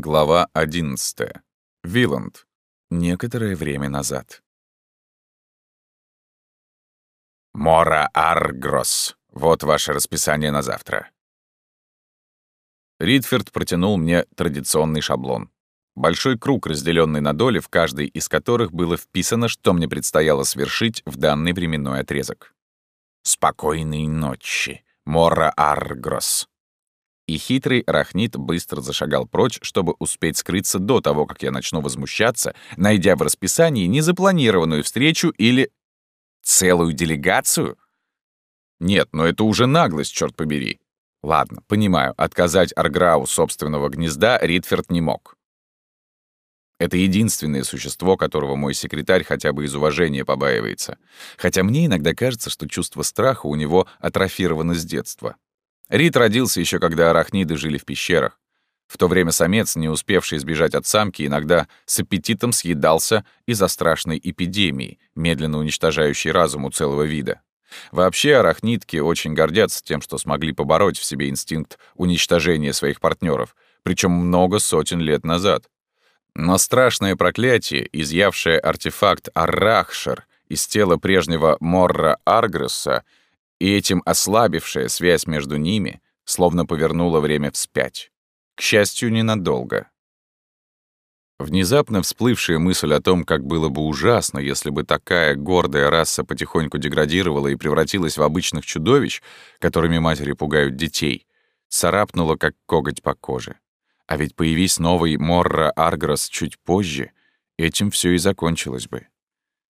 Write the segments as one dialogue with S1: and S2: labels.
S1: Глава 11. Виланд. Некоторое время назад. «Мора Аргрос. Вот ваше расписание на завтра». Ридферд протянул мне традиционный шаблон. Большой круг, разделенный на доли, в каждой из которых было вписано, что мне предстояло свершить в данный временной отрезок. «Спокойной ночи, Мора Аргрос», и хитрый арахнит быстро зашагал прочь, чтобы успеть скрыться до того, как я начну возмущаться, найдя в расписании незапланированную встречу или целую делегацию. Нет, но это уже наглость, черт побери. Ладно, понимаю, отказать Арграу собственного гнезда Ритферд не мог. Это единственное существо, которого мой секретарь хотя бы из уважения побаивается. Хотя мне иногда кажется, что чувство страха у него атрофировано с детства. Рид родился еще когда арахниды жили в пещерах. В то время самец, не успевший избежать от самки, иногда с аппетитом съедался из-за страшной эпидемии, медленно уничтожающей разум у целого вида. Вообще арахнитки очень гордятся тем, что смогли побороть в себе инстинкт уничтожения своих партнеров, причем много сотен лет назад. Но страшное проклятие, изъявшее артефакт Арахшер из тела прежнего Морра Аргресса, и этим ослабившая связь между ними словно повернула время вспять. К счастью, ненадолго. Внезапно всплывшая мысль о том, как было бы ужасно, если бы такая гордая раса потихоньку деградировала и превратилась в обычных чудовищ, которыми матери пугают детей, царапнула, как коготь по коже. А ведь появись новый Морра Аргрос чуть позже, этим все и закончилось бы.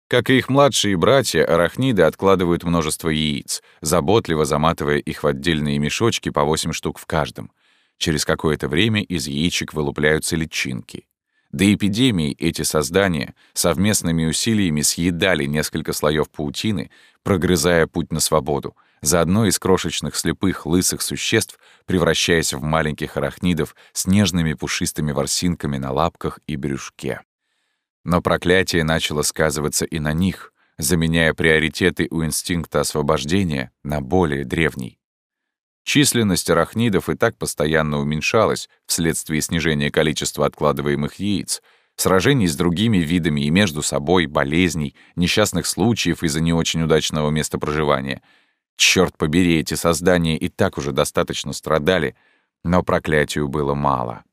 S1: Как и их младшие братья, арахниды откладывают множество яиц, заботливо заматывая их в отдельные мешочки по 8 штук в каждом. Через какое-то время из яичек вылупляются личинки. До эпидемии эти создания совместными усилиями съедали несколько слоев паутины, прогрызая путь на свободу, заодно из крошечных слепых лысых существ превращаясь в маленьких арахнидов с нежными пушистыми ворсинками на лапках и брюшке. Но проклятие начало сказываться и на них, заменяя приоритеты у инстинкта освобождения на более древний. Численность арахнидов и так постоянно уменьшалась вследствие снижения количества откладываемых яиц, сражений с другими видами и между собой, болезней, несчастных случаев из-за не очень удачного места проживания. Черт побери, эти создания и так уже достаточно страдали, но проклятию было мало.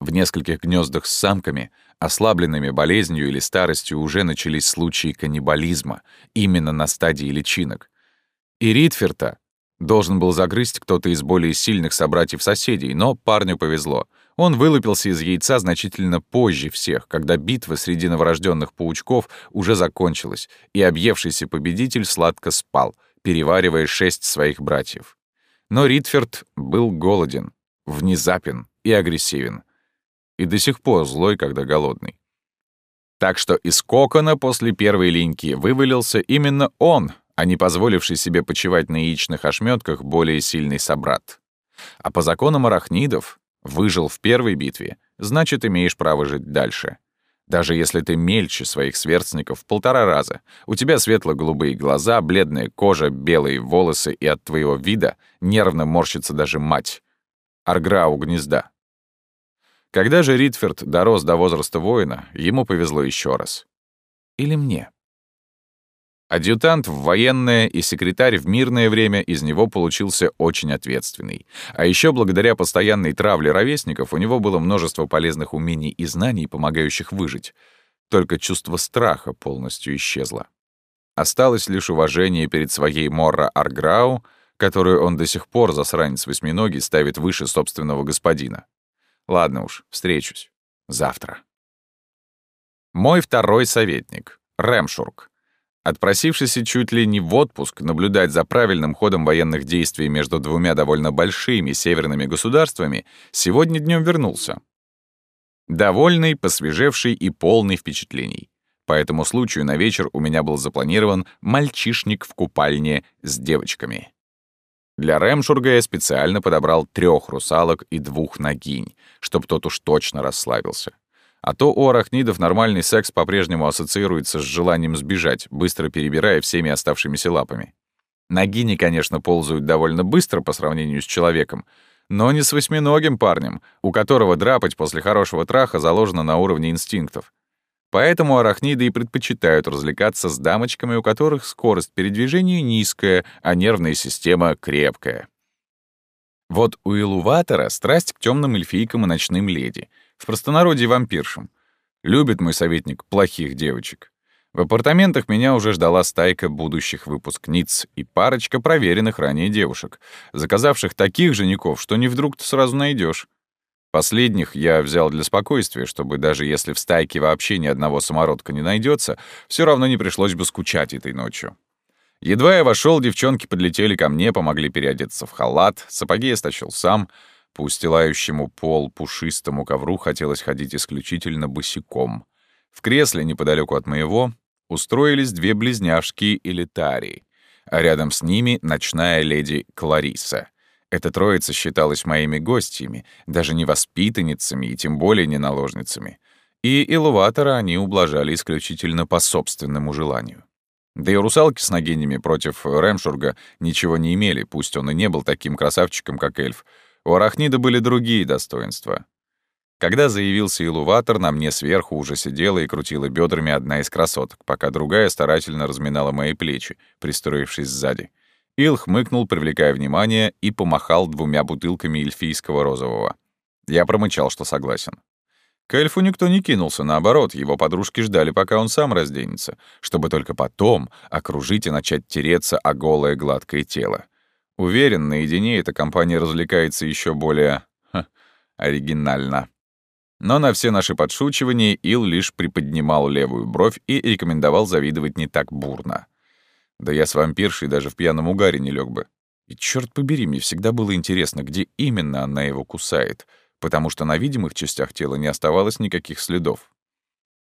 S1: В нескольких гнездах с самками, ослабленными болезнью или старостью, уже начались случаи каннибализма, именно на стадии личинок. И Ритферта должен был загрызть кто-то из более сильных собратьев-соседей, но парню повезло. Он вылупился из яйца значительно позже всех, когда битва среди новорожденных паучков уже закончилась, и объевшийся победитель сладко спал, переваривая шесть своих братьев. Но Ритферд был голоден, внезапен и агрессивен и до сих пор злой, когда голодный. Так что из кокона после первой линьки вывалился именно он, а не позволивший себе почивать на яичных ошметках более сильный собрат. А по законам арахнидов выжил в первой битве, значит, имеешь право жить дальше. Даже если ты мельче своих сверстников в полтора раза, у тебя светло-голубые глаза, бледная кожа, белые волосы, и от твоего вида нервно морщится даже мать. Аргра у гнезда. Когда же Ритферд дорос до возраста воина, ему повезло еще раз. Или мне. Адъютант в военное и секретарь в мирное время из него получился очень ответственный. А еще благодаря постоянной травле ровесников у него было множество полезных умений и знаний, помогающих выжить. Только чувство страха полностью исчезло. Осталось лишь уважение перед своей Морра Арграу, которую он до сих пор, засранец восьминогий, ставит выше собственного господина. Ладно уж, встречусь. Завтра. Мой второй советник, Рэмшург, отпросившийся чуть ли не в отпуск наблюдать за правильным ходом военных действий между двумя довольно большими северными государствами, сегодня днем вернулся. Довольный, посвежевший и полный впечатлений. По этому случаю на вечер у меня был запланирован мальчишник в купальне с девочками. Для Рэмшурга я специально подобрал трех русалок и двух ногинь, чтоб тот уж точно расслабился. А то у арахнидов нормальный секс по-прежнему ассоциируется с желанием сбежать, быстро перебирая всеми оставшимися лапами. Ногини, конечно, ползают довольно быстро по сравнению с человеком, но не с восьминогим парнем, у которого драпать после хорошего траха заложено на уровне инстинктов. Поэтому арахниды и предпочитают развлекаться с дамочками, у которых скорость передвижения низкая, а нервная система крепкая. Вот у Илуватора страсть к темным эльфийкам и ночным леди, в простонародье вампиршам. Любит мой советник плохих девочек. В апартаментах меня уже ждала стайка будущих выпускниц и парочка проверенных ранее девушек, заказавших таких жеников, что не вдруг-то сразу найдешь. Последних я взял для спокойствия, чтобы даже если в стайке вообще ни одного самородка не найдется, все равно не пришлось бы скучать этой ночью. Едва я вошел, девчонки подлетели ко мне, помогли переодеться в халат, сапоги я стащил сам. По устилающему пол пушистому ковру хотелось ходить исключительно босиком. В кресле неподалеку от моего устроились две близняшки элитарии, а рядом с ними ночная леди Клариса. Эта троица считалась моими гостями, даже не воспитанницами и тем более не наложницами. И Илуватора они ублажали исключительно по собственному желанию. Да и русалки с ногинями против Рэмшурга ничего не имели, пусть он и не был таким красавчиком, как эльф. У Арахнида были другие достоинства. Когда заявился Илуватор, на мне сверху уже сидела и крутила бедрами одна из красоток, пока другая старательно разминала мои плечи, пристроившись сзади. Ил хмыкнул, привлекая внимание, и помахал двумя бутылками эльфийского розового. Я промычал, что согласен. К эльфу никто не кинулся, наоборот, его подружки ждали, пока он сам разденется, чтобы только потом окружить и начать тереться о голое гладкое тело. Уверен, наедине эта компания развлекается еще более... Ха, оригинально. Но на все наши подшучивания Ил лишь приподнимал левую бровь и рекомендовал завидовать не так бурно. Да я с вампиршей даже в пьяном угаре не лег бы. И черт побери, мне всегда было интересно, где именно она его кусает, потому что на видимых частях тела не оставалось никаких следов.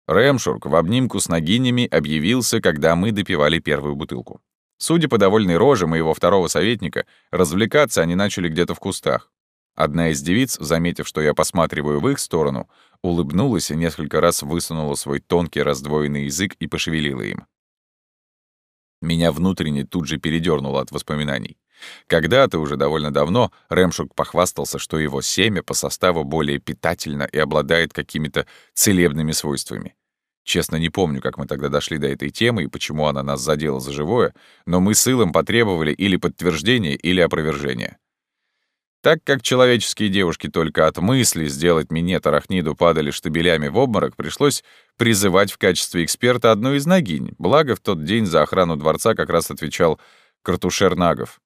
S1: Рэмшурк в обнимку с ногинями объявился, когда мы допивали первую бутылку. Судя по довольной роже моего второго советника, развлекаться они начали где-то в кустах. Одна из девиц, заметив, что я посматриваю в их сторону, улыбнулась и несколько раз высунула свой тонкий раздвоенный язык и пошевелила им. Меня внутренне тут же передёрнуло от воспоминаний. Когда-то, уже довольно давно, Рэмшук похвастался, что его семя по составу более питательно и обладает какими-то целебными свойствами. Честно, не помню, как мы тогда дошли до этой темы и почему она нас задела за живое, но мы с Илом потребовали или подтверждения, или опровержения. Так как человеческие девушки только от мысли сделать минет арахниду падали штабелями в обморок, пришлось призывать в качестве эксперта одну из ногинь, благо в тот день за охрану дворца как раз отвечал Картушер Нагов.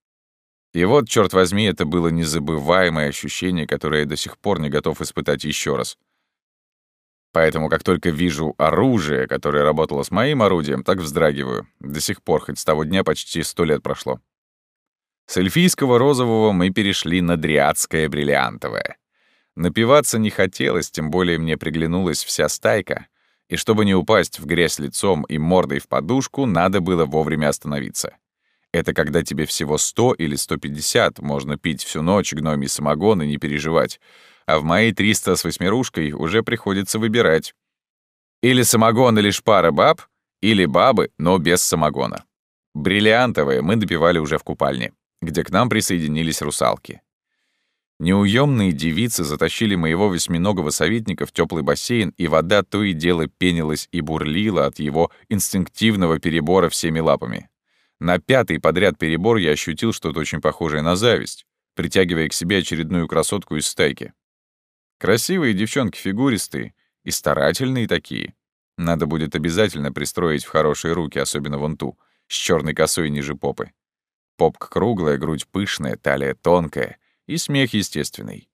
S1: И вот, черт возьми, это было незабываемое ощущение, которое я до сих пор не готов испытать еще раз. Поэтому, как только вижу оружие, которое работало с моим орудием, так вздрагиваю. До сих пор, хоть с того дня почти сто лет прошло. С эльфийского розового мы перешли на дриадское бриллиантовое. Напиваться не хотелось, тем более мне приглянулась вся стайка. И чтобы не упасть в грязь лицом и мордой в подушку, надо было вовремя остановиться. Это когда тебе всего 100 или 150, можно пить всю ночь гномий самогон и не переживать. А в мои 300 с восьмерушкой уже приходится выбирать. Или самогон или шпара баб, или бабы, но без самогона. Бриллиантовое мы допивали уже в купальне где к нам присоединились русалки. Неуемные девицы затащили моего восьминогого советника в теплый бассейн, и вода то и дело пенилась и бурлила от его инстинктивного перебора всеми лапами. На пятый подряд перебор я ощутил что-то очень похожее на зависть, притягивая к себе очередную красотку из стайки. Красивые девчонки фигуристые и старательные такие. Надо будет обязательно пристроить в хорошие руки, особенно вон ту, с черной косой ниже попы. Попка круглая, грудь пышная, талия тонкая и смех естественный.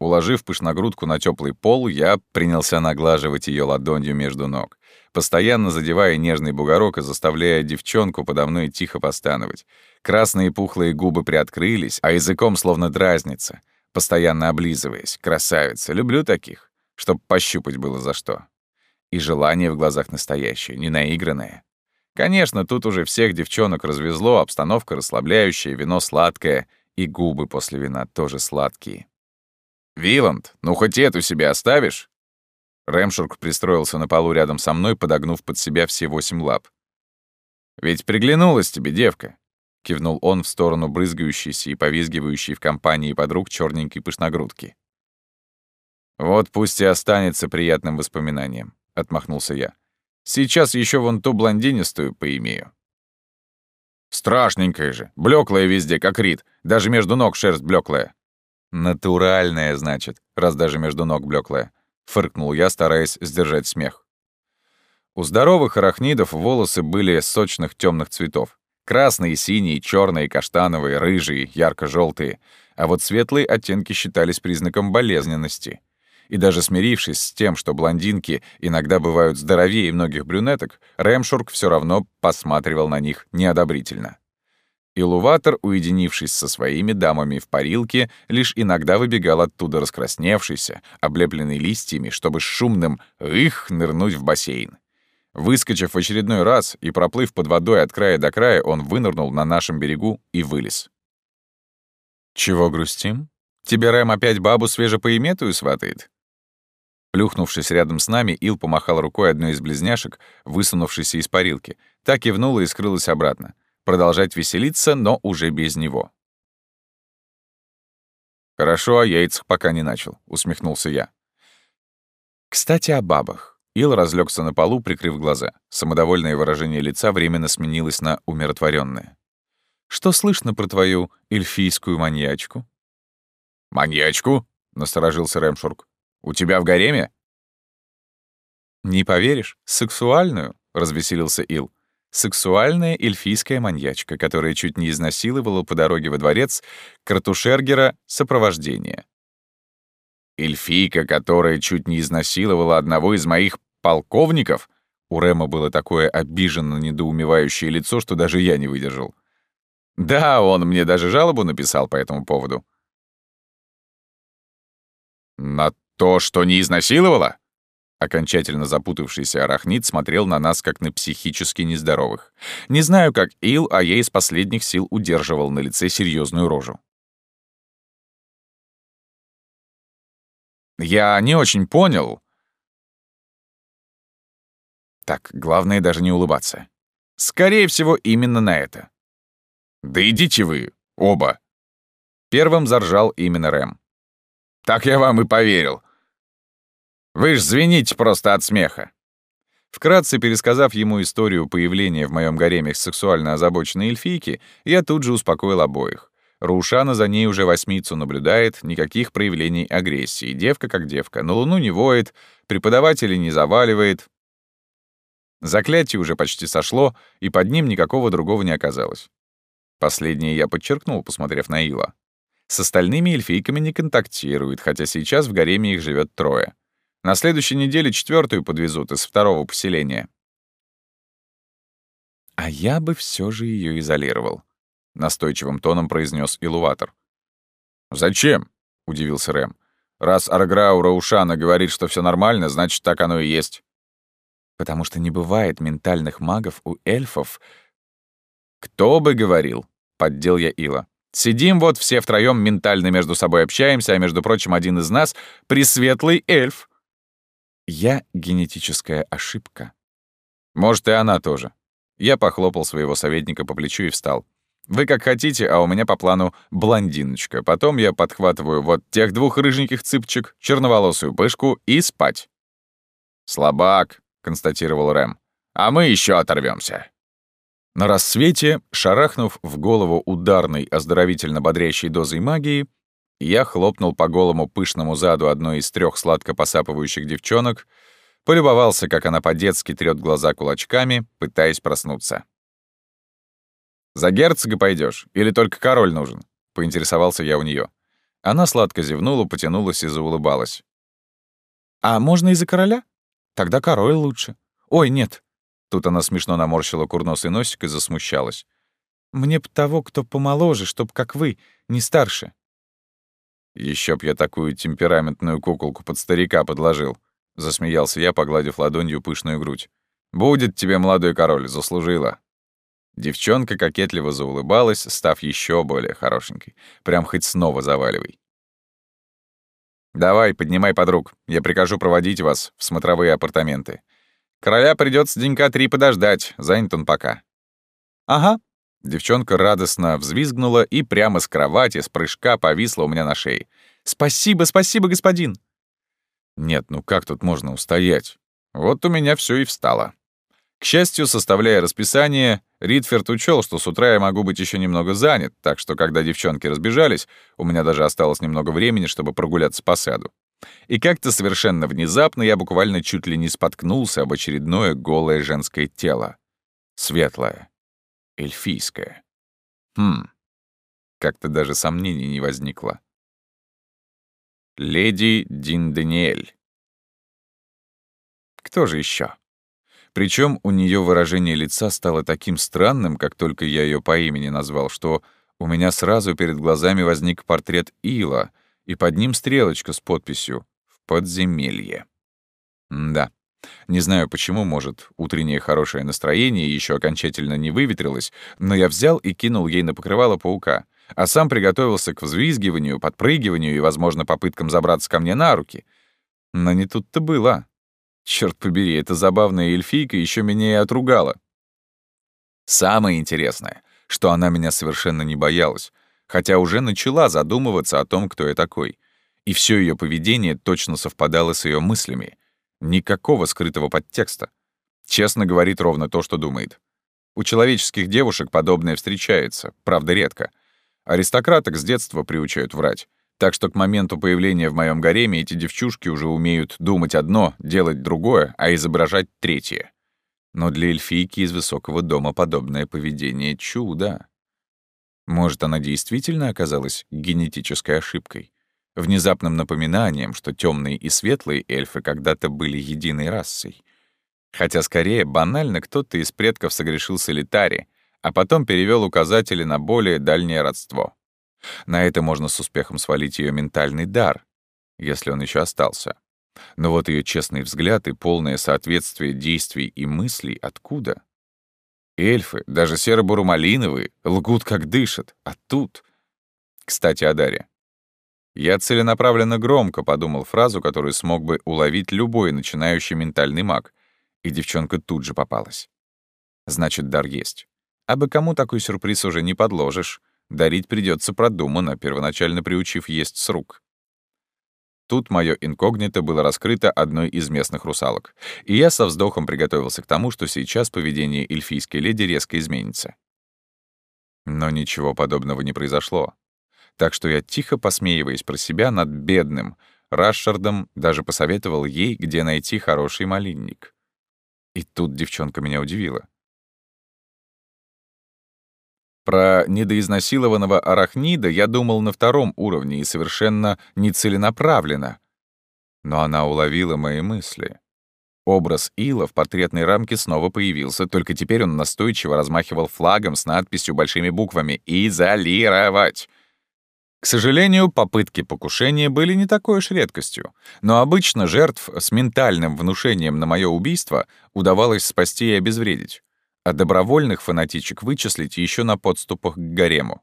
S1: Уложив пышногрудку на теплый пол, я принялся наглаживать ее ладонью между ног, постоянно задевая нежный бугорок и заставляя девчонку подо мной тихо постановать. Красные пухлые губы приоткрылись, а языком словно дразнится, постоянно облизываясь. Красавица, люблю таких, чтоб пощупать было за что. И желание в глазах настоящее, не наигранное. Конечно, тут уже всех девчонок развезло, обстановка расслабляющая, вино сладкое, и губы после вина тоже сладкие. «Виланд, ну хоть эту себе оставишь?» Рэмшурк пристроился на полу рядом со мной, подогнув под себя все восемь лап. «Ведь приглянулась тебе девка. — кивнул он в сторону брызгающейся и повизгивающей в компании подруг черненькой пышногрудки. «Вот пусть и останется приятным воспоминанием», — отмахнулся я. «Сейчас еще вон ту блондинистую поимею». «Страшненькая же, блеклая везде, как Рид, даже между ног шерсть блеклая. «Натуральная, значит, раз даже между ног блеклая», — фыркнул я, стараясь сдержать смех. У здоровых арахнидов волосы были сочных темных цветов. Красные, синие, черные, каштановые, рыжие, ярко-желтые. А вот светлые оттенки считались признаком болезненности. И даже смирившись с тем, что блондинки иногда бывают здоровее многих брюнеток, Рэмшург все равно посматривал на них неодобрительно. Илуватор, уединившись со своими дамами в парилке, лишь иногда выбегал оттуда раскрасневшийся, облепленный листьями, чтобы с шумным «их» нырнуть в бассейн. Выскочив в очередной раз и проплыв под водой от края до края, он вынырнул на нашем берегу и вылез. «Чего грустим? Тебе Рэм опять бабу свежепоиметую сватает?» Плюхнувшись рядом с нами, Ил помахал рукой одной из близняшек, высунувшейся из парилки. Так кивнула и скрылась обратно. Продолжать веселиться, но уже без него. «Хорошо, о яйцах пока не начал», — усмехнулся я. «Кстати, о бабах». Ил разлегся на полу, прикрыв глаза. Самодовольное выражение лица временно сменилось на умиротворенное. «Что слышно про твою эльфийскую маньячку?» «Маньячку?» — насторожился Рэмшург. У тебя в гареме?» «Не поверишь, сексуальную», — развеселился Ил. «Сексуальная эльфийская маньячка, которая чуть не изнасиловала по дороге во дворец Кратушергера сопровождение». «Эльфийка, которая чуть не изнасиловала одного из моих полковников?» У Рема было такое обиженно недоумевающее лицо, что даже я не выдержал. «Да, он мне даже жалобу написал по этому поводу». «На «То, что не изнасиловала?» Окончательно запутавшийся арахнит смотрел на нас, как на психически нездоровых. Не знаю, как Ил, а я из последних сил удерживал на лице серьезную рожу. «Я не очень понял». Так, главное даже не улыбаться. Скорее всего, именно на это. «Да идите вы, оба!» Первым заржал именно Рэм. «Так я вам и поверил. Вы ж звените просто от смеха». Вкратце пересказав ему историю появления в моем гареме сексуально озабоченной эльфийки, я тут же успокоил обоих. Рушана за ней уже восьмицу наблюдает, никаких проявлений агрессии. Девка как девка, на луну не воет, преподавателей не заваливает. Заклятие уже почти сошло, и под ним никакого другого не оказалось. Последнее я подчеркнул, посмотрев на Ила. С остальными эльфийками не контактирует, хотя сейчас в гареме их живет трое. На следующей неделе четвертую подвезут из второго поселения. А я бы все же ее изолировал, настойчивым тоном произнес Илуватор. Зачем? удивился Рэм. Раз Арграура Ушана говорит, что все нормально, значит, так оно и есть. Потому что не бывает ментальных магов у эльфов. Кто бы говорил, поддел я Ила. Сидим вот все втроем ментально между собой общаемся, а между прочим, один из нас — пресветлый эльф. Я — генетическая ошибка. Может, и она тоже. Я похлопал своего советника по плечу и встал. Вы как хотите, а у меня по плану блондиночка. Потом я подхватываю вот тех двух рыженьких цыпчик, черноволосую пышку и спать. «Слабак», — констатировал Рэм. «А мы еще оторвемся. На рассвете, шарахнув в голову ударной оздоровительно бодрящей дозой магии, я хлопнул по голому пышному заду одной из трех сладко посапывающих девчонок, полюбовался, как она по-детски трёт глаза кулачками, пытаясь проснуться. «За герцога пойдешь или только король нужен?» — поинтересовался я у нее. Она сладко зевнула, потянулась и заулыбалась. «А можно и за короля? Тогда король лучше. Ой, нет». Тут она смешно наморщила курносый носик и засмущалась. «Мне б того, кто помоложе, чтоб, как вы, не старше». Еще б я такую темпераментную куколку под старика подложил. Засмеялся я, погладив ладонью пышную грудь. «Будет тебе, молодой король, заслужила». Девчонка кокетливо заулыбалась, став еще более хорошенькой. Прям хоть снова заваливай. «Давай, поднимай подруг. Я прикажу проводить вас в смотровые апартаменты. Короля придется денька три подождать, занят он пока». «Ага». Девчонка радостно взвизгнула и прямо с кровати, с прыжка повисла у меня на шее. «Спасибо, спасибо, господин!» Нет, ну как тут можно устоять? Вот у меня все и встало. К счастью, составляя расписание, Ритферд учел, что с утра я могу быть еще немного занят, так что, когда девчонки разбежались, у меня даже осталось немного времени, чтобы прогуляться по саду. И как-то совершенно внезапно я буквально чуть ли не споткнулся об очередное голое женское тело. Светлое. Эльфийское. Хм. Как-то даже сомнений не возникло. Леди Дин Даниэль. Кто же еще? Причем у нее выражение лица стало таким странным, как только я ее по имени назвал, что у меня сразу перед глазами возник портрет Ила, и под ним стрелочка с подписью «В подземелье». М да. Не знаю почему, может, утреннее хорошее настроение еще окончательно не выветрилось, но я взял и кинул ей на покрывало паука, а сам приготовился к взвизгиванию, подпрыгиванию и, возможно, попыткам забраться ко мне на руки. Но не тут-то было. Черт побери, эта забавная эльфийка еще меня и отругала. Самое интересное, что она меня совершенно не боялась, хотя уже начала задумываться о том, кто я такой. И все ее поведение точно совпадало с ее мыслями. Никакого скрытого подтекста. Честно говорит ровно то, что думает. У человеческих девушек подобное встречается, правда, редко. Аристократок с детства приучают врать. Так что к моменту появления в моем гареме эти девчушки уже умеют думать одно, делать другое, а изображать третье. Но для эльфийки из высокого дома подобное поведение — чудо. Может, она действительно оказалась генетической ошибкой? Внезапным напоминанием, что темные и светлые эльфы когда-то были единой расой. Хотя скорее банально кто-то из предков согрешил с элитари, а потом перевел указатели на более дальнее родство. На это можно с успехом свалить ее ментальный дар, если он еще остался. Но вот ее честный взгляд и полное соответствие действий и мыслей откуда? Эльфы, даже серо-бурумалиновые, лгут как дышат, а тут... Кстати, о Даре. Я целенаправленно громко подумал фразу, которую смог бы уловить любой начинающий ментальный маг, и девчонка тут же попалась. Значит, дар есть. А бы кому такой сюрприз уже не подложишь. Дарить придется продуманно, первоначально приучив есть с рук. Тут мое инкогнито было раскрыто одной из местных русалок, и я со вздохом приготовился к тому, что сейчас поведение эльфийской леди резко изменится. Но ничего подобного не произошло. Так что я, тихо посмеиваясь про себя над бедным, Рашардом даже посоветовал ей, где найти хороший малинник. И тут девчонка меня удивила. Про недоизнасилованного арахнида я думал на втором уровне и совершенно нецеленаправленно. Но она уловила мои мысли. Образ Ила в портретной рамке снова появился, только теперь он настойчиво размахивал флагом с надписью большими буквами «Изолировать». К сожалению, попытки покушения были не такой уж редкостью, но обычно жертв с ментальным внушением на мое убийство удавалось спасти и обезвредить а добровольных фанатичек вычислить еще на подступах к гарему.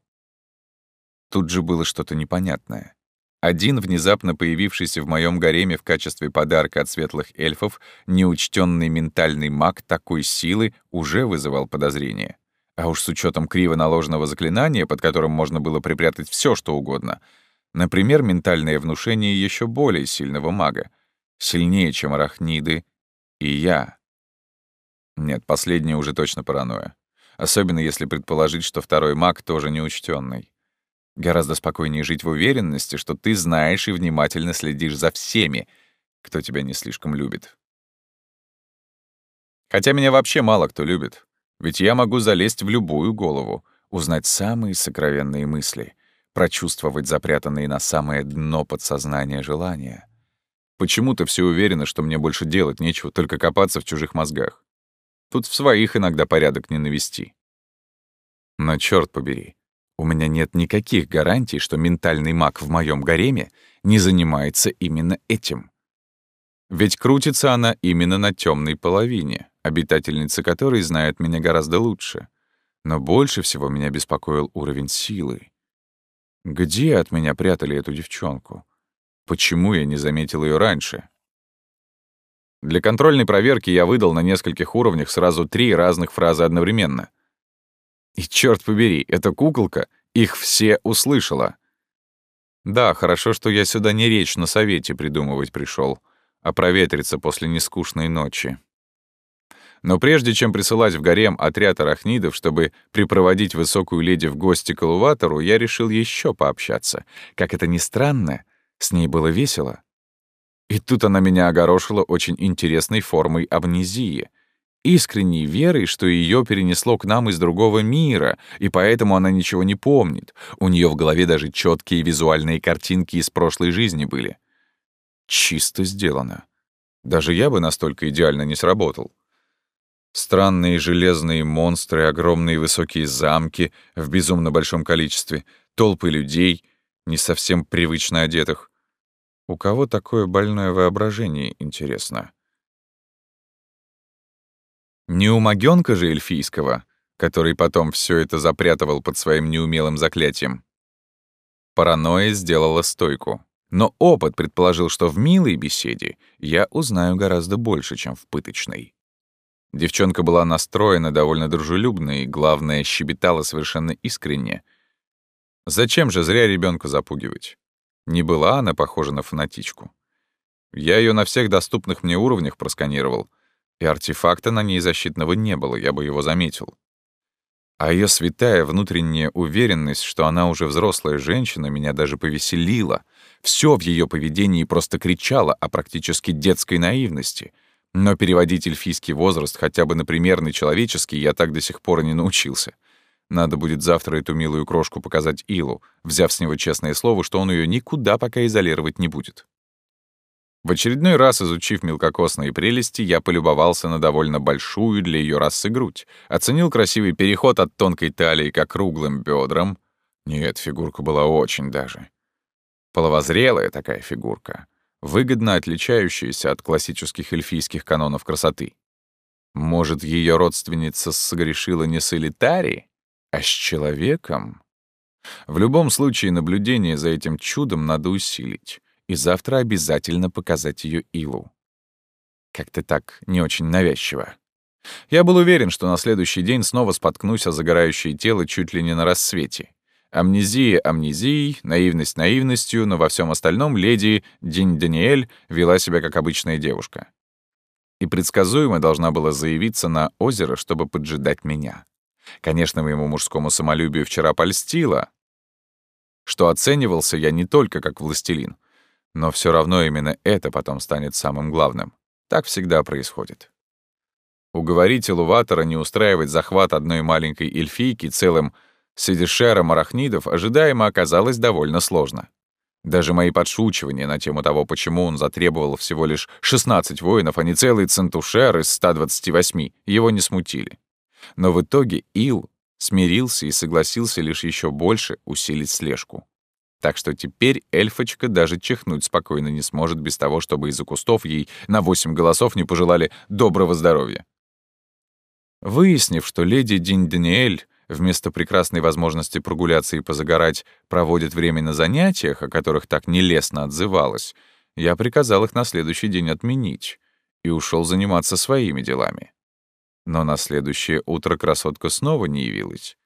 S1: Тут же было что-то непонятное. Один внезапно появившийся в моем гареме в качестве подарка от светлых эльфов неучтенный ментальный маг такой силы уже вызывал подозрения. А уж с учетом криво наложенного заклинания, под которым можно было припрятать все, что угодно, например, ментальное внушение еще более сильного мага, сильнее, чем арахниды, и я. Нет, последнее уже точно паранойя. Особенно если предположить, что второй маг тоже неучтенный. Гораздо спокойнее жить в уверенности, что ты знаешь и внимательно следишь за всеми, кто тебя не слишком любит. Хотя меня вообще мало кто любит. Ведь я могу залезть в любую голову, узнать самые сокровенные мысли, прочувствовать запрятанные на самое дно подсознания желания. Почему-то все уверены, что мне больше делать нечего, только копаться в чужих мозгах. Тут в своих иногда порядок не навести. Но черт побери, у меня нет никаких гарантий, что ментальный маг в моем гареме не занимается именно этим. Ведь крутится она именно на темной половине, обитательница которой знает меня гораздо лучше. Но больше всего меня беспокоил уровень силы. Где от меня прятали эту девчонку? Почему я не заметил ее раньше? Для контрольной проверки я выдал на нескольких уровнях сразу три разных фразы одновременно. И черт побери, эта куколка их все услышала. Да, хорошо, что я сюда не речь на совете придумывать пришел, а проветриться после нескучной ночи. Но прежде чем присылать в гарем отряд арахнидов, чтобы припроводить высокую леди в гости к Элуватору, я решил еще пообщаться. Как это ни странно, с ней было весело. И тут она меня огорошила очень интересной формой амнезии. Искренней верой, что ее перенесло к нам из другого мира, и поэтому она ничего не помнит. У нее в голове даже четкие визуальные картинки из прошлой жизни были. Чисто сделано. Даже я бы настолько идеально не сработал. Странные железные монстры, огромные высокие замки в безумно большом количестве, толпы людей, не совсем привычно одетых. У кого такое больное воображение, интересно? Не у магёнка же эльфийского, который потом все это запрятывал под своим неумелым заклятием. Паранойя сделала стойку. Но опыт предположил, что в милой беседе я узнаю гораздо больше, чем в пыточной. Девчонка была настроена довольно дружелюбно и, главное, щебетала совершенно искренне. Зачем же зря ребенка запугивать? Не была она похожа на фанатичку. Я ее на всех доступных мне уровнях просканировал, и артефакта на ней защитного не было, я бы его заметил. А ее святая внутренняя уверенность, что она уже взрослая женщина, меня даже повеселила. Все в ее поведении просто кричало о практически детской наивности — но переводить эльфийский возраст хотя бы на примерный человеческий я так до сих пор и не научился. Надо будет завтра эту милую крошку показать Илу, взяв с него честное слово, что он ее никуда пока изолировать не будет. В очередной раз, изучив мелкокосные прелести, я полюбовался на довольно большую для ее расы грудь, оценил красивый переход от тонкой талии к округлым бедрам. Нет, фигурка была очень даже. Половозрелая такая фигурка выгодно отличающаяся от классических эльфийских канонов красоты. Может, ее родственница согрешила не с элитари, а с человеком? В любом случае, наблюдение за этим чудом надо усилить, и завтра обязательно показать ее Илу. Как-то так не очень навязчиво. Я был уверен, что на следующий день снова споткнусь о загорающее тело чуть ли не на рассвете. Амнезия амнезией, наивность наивностью, но во всем остальном леди Динь Даниэль вела себя как обычная девушка. И предсказуемо должна была заявиться на озеро, чтобы поджидать меня. Конечно, моему мужскому самолюбию вчера польстило, что оценивался я не только как властелин, но все равно именно это потом станет самым главным. Так всегда происходит. Уговорить Элуватора не устраивать захват одной маленькой эльфийки целым Среди шером арахнидов ожидаемо оказалось довольно сложно. Даже мои подшучивания на тему того, почему он затребовал всего лишь 16 воинов, а не целый центушер из 128, его не смутили. Но в итоге Ил смирился и согласился лишь еще больше усилить слежку. Так что теперь эльфочка даже чихнуть спокойно не сможет без того, чтобы из-за кустов ей на восемь голосов не пожелали доброго здоровья. Выяснив, что леди Динь Даниэль вместо прекрасной возможности прогуляться и позагорать, проводит время на занятиях, о которых так нелестно отзывалась, я приказал их на следующий день отменить и ушел заниматься своими делами. Но на следующее утро красотка снова не явилась.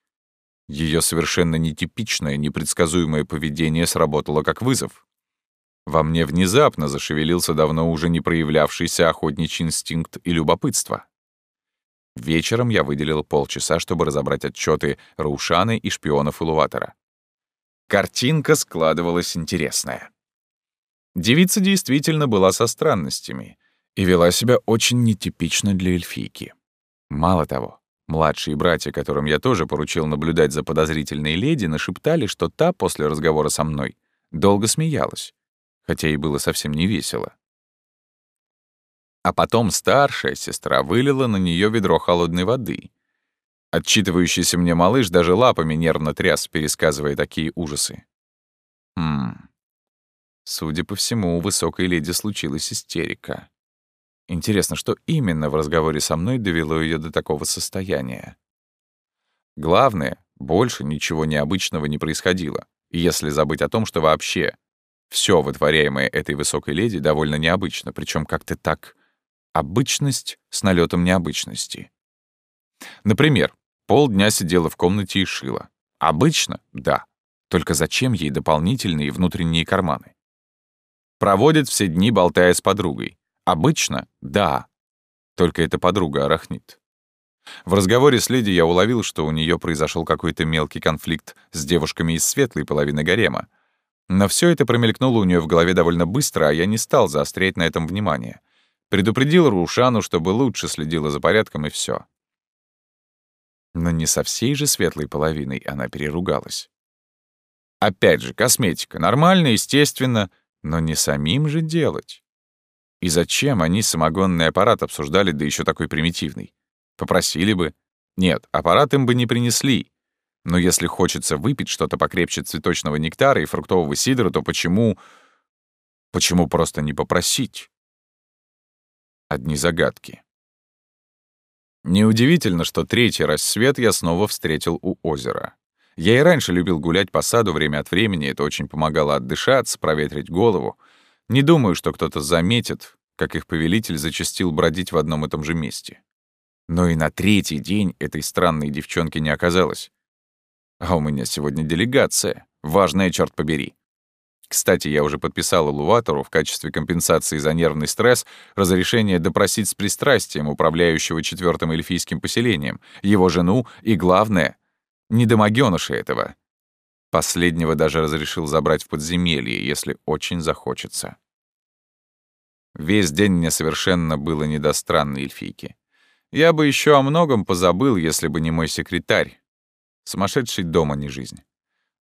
S1: Ее совершенно нетипичное, непредсказуемое поведение сработало как вызов. Во мне внезапно зашевелился давно уже не проявлявшийся охотничий инстинкт и любопытство. Вечером я выделил полчаса, чтобы разобрать отчеты Раушаны и шпионов Илуватора. Картинка складывалась интересная. Девица действительно была со странностями и вела себя очень нетипично для эльфийки. Мало того, младшие братья, которым я тоже поручил наблюдать за подозрительной леди, нашептали, что та после разговора со мной долго смеялась, хотя и было совсем не весело. А потом старшая сестра вылила на нее ведро холодной воды. Отчитывающийся мне малыш даже лапами нервно тряс, пересказывая такие ужасы. Хм. Судя по всему, у высокой леди случилась истерика. Интересно, что именно в разговоре со мной довело ее до такого состояния? Главное, больше ничего необычного не происходило, если забыть о том, что вообще все вытворяемое этой высокой леди довольно необычно, причем как-то так Обычность с налетом необычности. Например, Полдня сидела в комнате и шила. Обычно — да. Только зачем ей дополнительные внутренние карманы? Проводит все дни, болтая с подругой. Обычно — да. Только эта подруга арахнит. В разговоре с леди я уловил, что у нее произошел какой-то мелкий конфликт с девушками из светлой половины гарема. Но все это промелькнуло у нее в голове довольно быстро, а я не стал заострять на этом внимание. Предупредил Рушану, чтобы лучше следила за порядком, и все. Но не со всей же светлой половиной она переругалась. Опять же, косметика. Нормально, естественно, но не самим же делать. И зачем они самогонный аппарат обсуждали, да еще такой примитивный? Попросили бы. Нет, аппарат им бы не принесли. Но если хочется выпить что-то покрепче цветочного нектара и фруктового сидра, то почему... Почему просто не попросить? Одни загадки. Неудивительно, что третий рассвет я снова встретил у озера. Я и раньше любил гулять по саду время от времени, это очень помогало отдышаться, проветрить голову. Не думаю, что кто-то заметит, как их повелитель зачастил бродить в одном и том же месте. Но и на третий день этой странной девчонки не оказалось. А у меня сегодня делегация. Важная, черт побери. Кстати, я уже подписал Элуватору в качестве компенсации за нервный стресс разрешение допросить с пристрастием управляющего четвертым эльфийским поселением, его жену и, главное, недомогёныша этого. Последнего даже разрешил забрать в подземелье, если очень захочется. Весь день мне совершенно было не до странной эльфийки. Я бы еще о многом позабыл, если бы не мой секретарь. Сумасшедший дома не жизнь.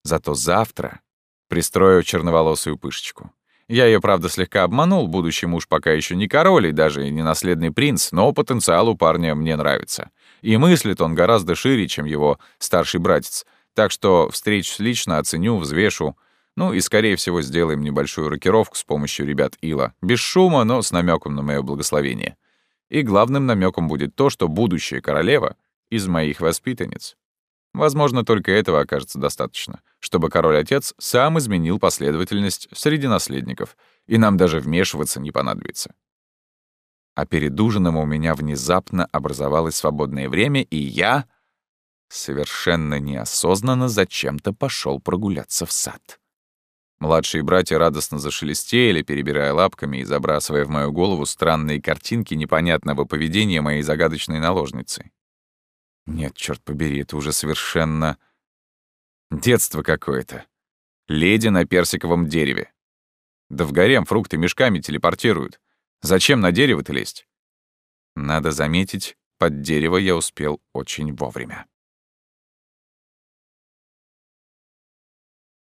S1: Зато завтра пристрою черноволосую пышечку. Я ее, правда, слегка обманул, будущий муж пока еще не король и даже не наследный принц, но потенциал у парня мне нравится. И мыслит он гораздо шире, чем его старший братец. Так что встреч лично оценю, взвешу. Ну и, скорее всего, сделаем небольшую рокировку с помощью ребят Ила. Без шума, но с намеком на мое благословение. И главным намеком будет то, что будущая королева из моих воспитанниц. Возможно, только этого окажется достаточно, чтобы король-отец сам изменил последовательность среди наследников, и нам даже вмешиваться не понадобится. А перед ужином у меня внезапно образовалось свободное время, и я совершенно неосознанно зачем-то пошел прогуляться в сад. Младшие братья радостно зашелестели, перебирая лапками и забрасывая в мою голову странные картинки непонятного поведения моей загадочной наложницы. Нет, черт побери, это уже совершенно... Детство какое-то. Леди на персиковом дереве. Да в гарем фрукты мешками телепортируют. Зачем на дерево-то лезть? Надо заметить, под дерево я успел очень вовремя.